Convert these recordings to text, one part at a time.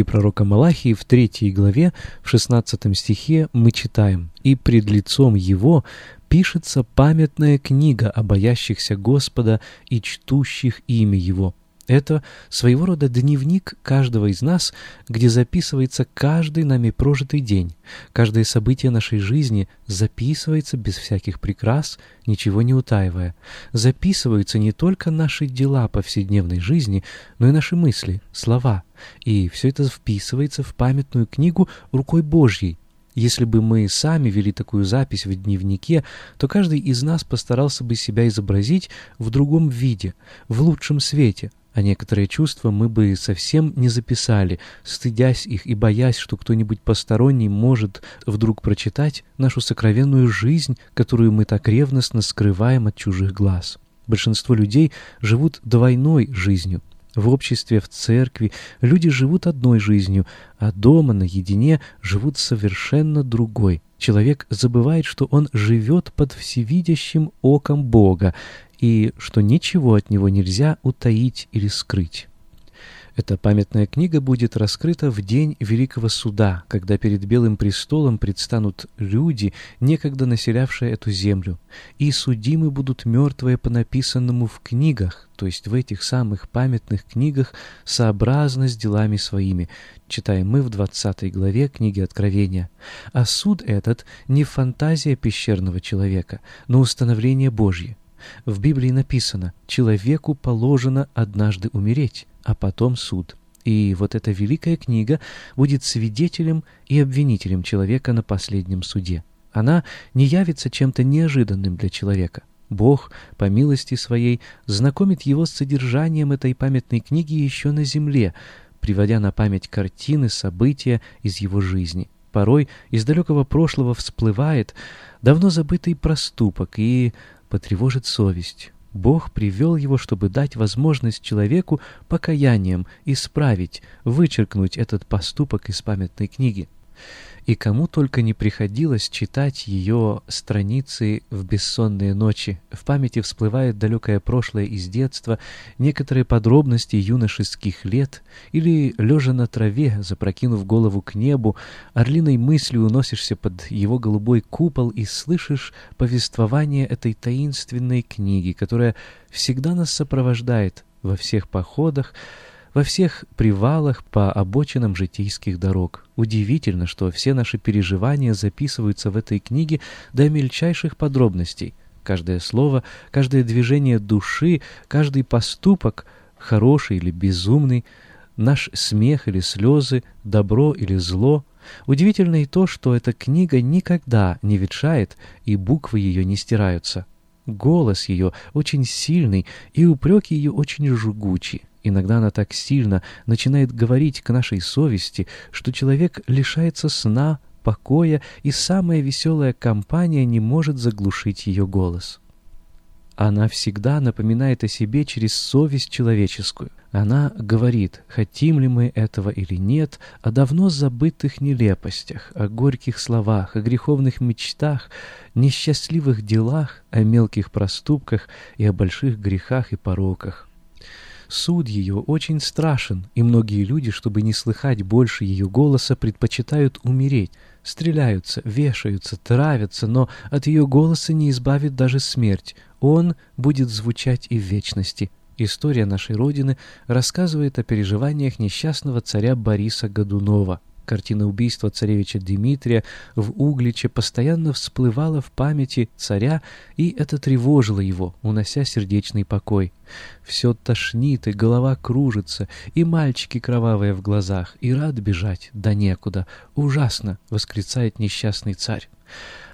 Книге пророка Малахии в третьей главе, в шестнадцатом стихе мы читаем «И пред лицом его пишется памятная книга о боящихся Господа и чтущих имя Его». Это своего рода дневник каждого из нас, где записывается каждый нами прожитый день. Каждое событие нашей жизни записывается без всяких прикрас, ничего не утаивая. Записываются не только наши дела повседневной жизни, но и наши мысли, слова. И все это вписывается в памятную книгу рукой Божьей, если бы мы сами вели такую запись в дневнике, то каждый из нас постарался бы себя изобразить в другом виде, в лучшем свете, а некоторые чувства мы бы совсем не записали, стыдясь их и боясь, что кто-нибудь посторонний может вдруг прочитать нашу сокровенную жизнь, которую мы так ревностно скрываем от чужих глаз. Большинство людей живут двойной жизнью. В обществе, в церкви люди живут одной жизнью, а дома, наедине, живут совершенно другой. Человек забывает, что он живет под всевидящим оком Бога и что ничего от него нельзя утаить или скрыть. Эта памятная книга будет раскрыта в день Великого Суда, когда перед Белым престолом предстанут люди, некогда населявшие эту землю, и судимы будут мертвые по написанному в книгах, то есть в этих самых памятных книгах, сообразно с делами своими, читаем мы в 20 главе книги Откровения. А суд этот не фантазия пещерного человека, но установление Божье. В Библии написано «человеку положено однажды умереть, а потом суд». И вот эта великая книга будет свидетелем и обвинителем человека на последнем суде. Она не явится чем-то неожиданным для человека. Бог, по милости своей, знакомит его с содержанием этой памятной книги еще на земле, приводя на память картины, события из его жизни. Порой из далекого прошлого всплывает давно забытый проступок, и потревожит совесть. Бог привел его, чтобы дать возможность человеку покаянием исправить, вычеркнуть этот поступок из памятной книги и кому только не приходилось читать ее страницы в бессонные ночи. В памяти всплывает далекое прошлое из детства, некоторые подробности юношеских лет, или, лежа на траве, запрокинув голову к небу, орлиной мыслью уносишься под его голубой купол и слышишь повествование этой таинственной книги, которая всегда нас сопровождает во всех походах, во всех привалах по обочинам житейских дорог. Удивительно, что все наши переживания записываются в этой книге до мельчайших подробностей. Каждое слово, каждое движение души, каждый поступок, хороший или безумный, наш смех или слезы, добро или зло. Удивительно и то, что эта книга никогда не ветшает, и буквы ее не стираются. Голос ее очень сильный, и упреки ее очень жгучи. Иногда она так сильно начинает говорить к нашей совести, что человек лишается сна, покоя, и самая веселая компания не может заглушить ее голос. Она всегда напоминает о себе через совесть человеческую. Она говорит, хотим ли мы этого или нет, о давно забытых нелепостях, о горьких словах, о греховных мечтах, несчастливых делах, о мелких проступках и о больших грехах и пороках. Суд ее очень страшен, и многие люди, чтобы не слыхать больше ее голоса, предпочитают умереть, стреляются, вешаются, травятся, но от ее голоса не избавит даже смерть. Он будет звучать и в вечности. История нашей Родины рассказывает о переживаниях несчастного царя Бориса Годунова. Картина убийства царевича Дмитрия в Угличе постоянно всплывала в памяти царя, и это тревожило его, унося сердечный покой. Все тошнит, и голова кружится, и мальчики кровавые в глазах, и рад бежать, да некуда. Ужасно! — восклицает несчастный царь.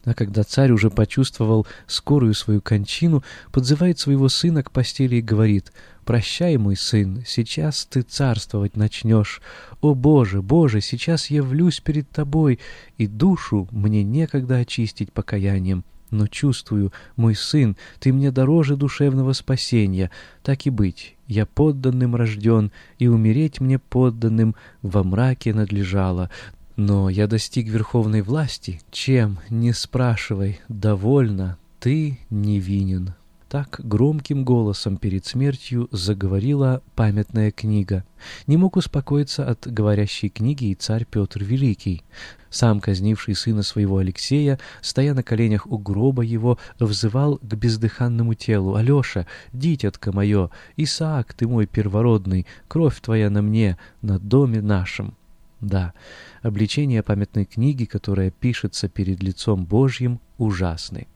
А когда царь уже почувствовал скорую свою кончину, подзывает своего сына к постели и говорит «Прощай, мой сын, сейчас ты царствовать начнешь. О, Боже, Боже, сейчас явлюсь перед тобой, и душу мне некогда очистить покаянием». Но чувствую, мой сын, ты мне дороже душевного спасения. Так и быть, я подданным рожден, и умереть мне подданным во мраке надлежало. Но я достиг верховной власти, чем, не спрашивай, довольно, ты невинен. Так громким голосом перед смертью заговорила памятная книга. Не мог успокоиться от говорящей книги и царь Петр Великий. Сам казнивший сына своего Алексея, стоя на коленях у гроба его, взывал к бездыханному телу. «Алеша, дитятка мое, Исаак ты мой первородный, кровь твоя на мне, на доме нашем». Да, обличение памятной книги, которая пишется перед лицом Божьим, ужасны.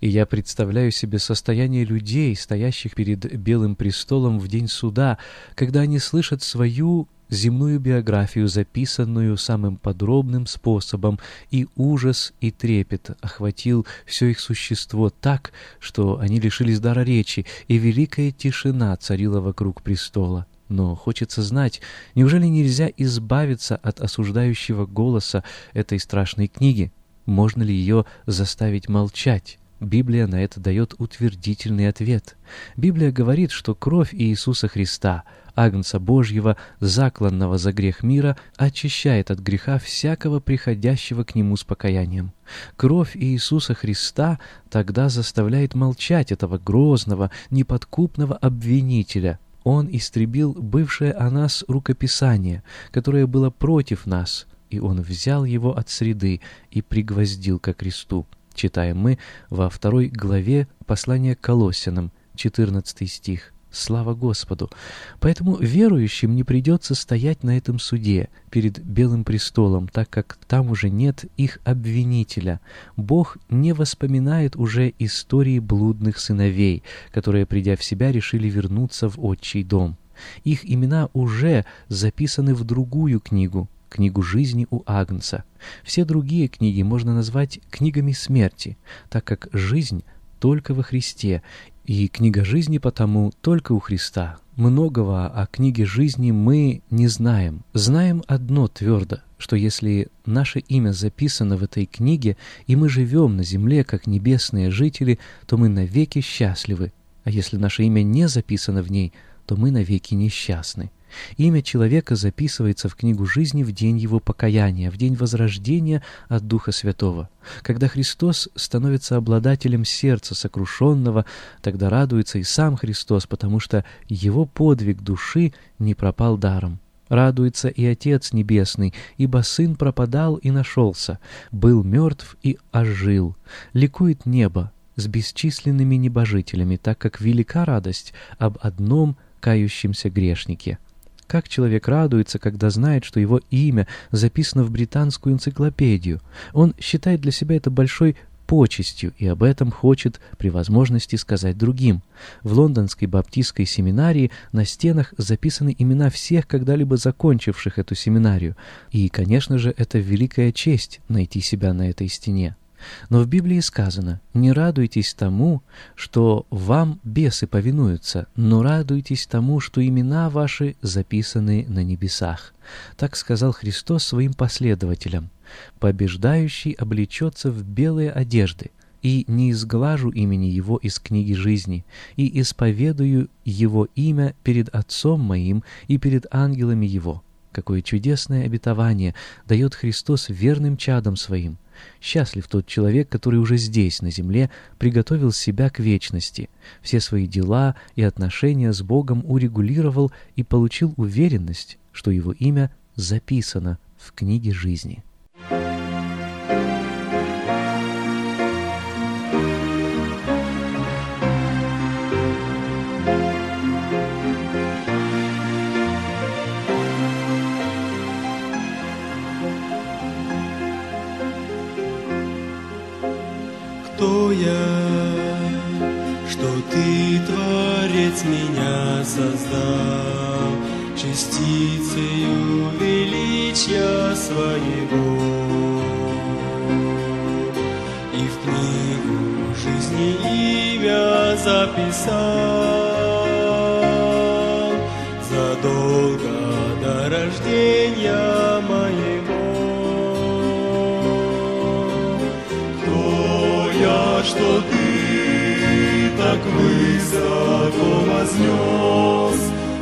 И я представляю себе состояние людей, стоящих перед Белым престолом в день суда, когда они слышат свою земную биографию, записанную самым подробным способом, и ужас и трепет охватил все их существо так, что они лишились дара речи, и великая тишина царила вокруг престола. Но хочется знать, неужели нельзя избавиться от осуждающего голоса этой страшной книги? Можно ли ее заставить молчать? Библия на это дает утвердительный ответ. Библия говорит, что кровь Иисуса Христа, Агнца Божьего, закланного за грех мира, очищает от греха всякого приходящего к Нему с покаянием. Кровь Иисуса Христа тогда заставляет молчать этого грозного, неподкупного обвинителя, он истребил бывшее о нас рукописание, которое было против нас, и Он взял его от среды и пригвоздил ко кресту. Читаем мы во второй главе послания к Колоссянам, 14 стих. Слава Господу! Поэтому верующим не придется стоять на этом суде перед Белым престолом, так как там уже нет их обвинителя. Бог не воспоминает уже истории блудных сыновей, которые, придя в себя, решили вернуться в отчий дом. Их имена уже записаны в другую книгу, книгу жизни у Агнца. Все другие книги можно назвать книгами смерти, так как жизнь только во Христе, и книга жизни потому только у Христа. Многого о книге жизни мы не знаем. Знаем одно твердо, что если наше имя записано в этой книге, и мы живем на земле, как небесные жители, то мы навеки счастливы. А если наше имя не записано в ней, то мы навеки несчастны. Имя человека записывается в книгу жизни в день его покаяния, в день возрождения от Духа Святого. Когда Христос становится обладателем сердца сокрушенного, тогда радуется и сам Христос, потому что его подвиг души не пропал даром. Радуется и Отец Небесный, ибо Сын пропадал и нашелся, был мертв и ожил. Ликует небо с бесчисленными небожителями, так как велика радость об одном кающемся грешнике. Как человек радуется, когда знает, что его имя записано в британскую энциклопедию. Он считает для себя это большой почестью и об этом хочет при возможности сказать другим. В лондонской баптистской семинарии на стенах записаны имена всех когда-либо закончивших эту семинарию. И, конечно же, это великая честь найти себя на этой стене. Но в Библии сказано, не радуйтесь тому, что вам бесы повинуются, но радуйтесь тому, что имена ваши записаны на небесах. Так сказал Христос своим последователям. Побеждающий облечется в белые одежды, и не изглажу имени Его из книги жизни, и исповедую Его имя перед Отцом моим и перед ангелами Его. Какое чудесное обетование дает Христос верным чадам Своим. Счастлив тот человек, который уже здесь, на земле, приготовил себя к вечности, все свои дела и отношения с Богом урегулировал и получил уверенность, что его имя записано в книге жизни. Записал задолго до рождения моего. Кто я, что ты так высоко вознес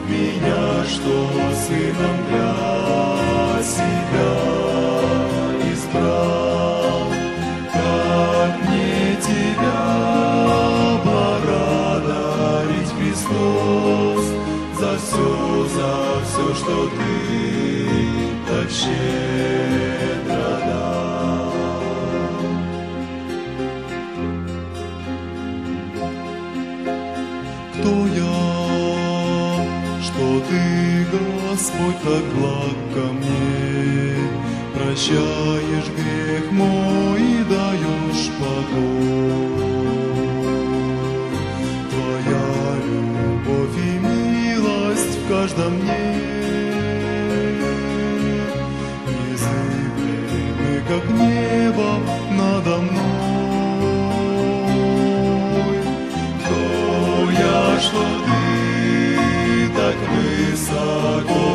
меня, что сыном для себя все, за все, что ты так щедро дал. Кто я, что ты, Господь, так благ ко мне, прощаешь грех мой и даешь покой.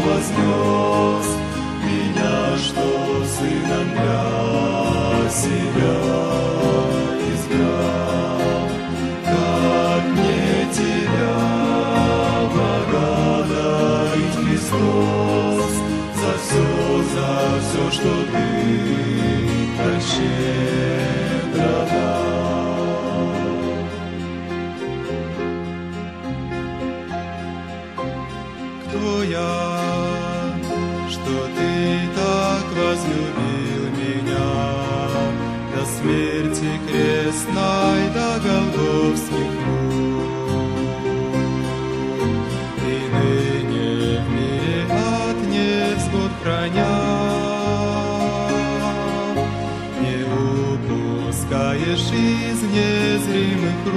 Вознес меня, что сыном для себя Кто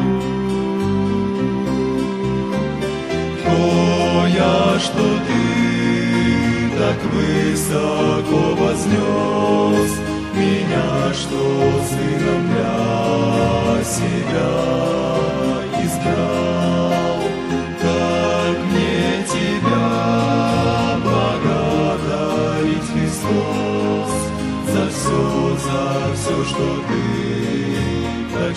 я, что ты так высоко вознес меня, что сыном для себя избрал? Как мне тебя благодарить, Христос, за все, за все, что ты так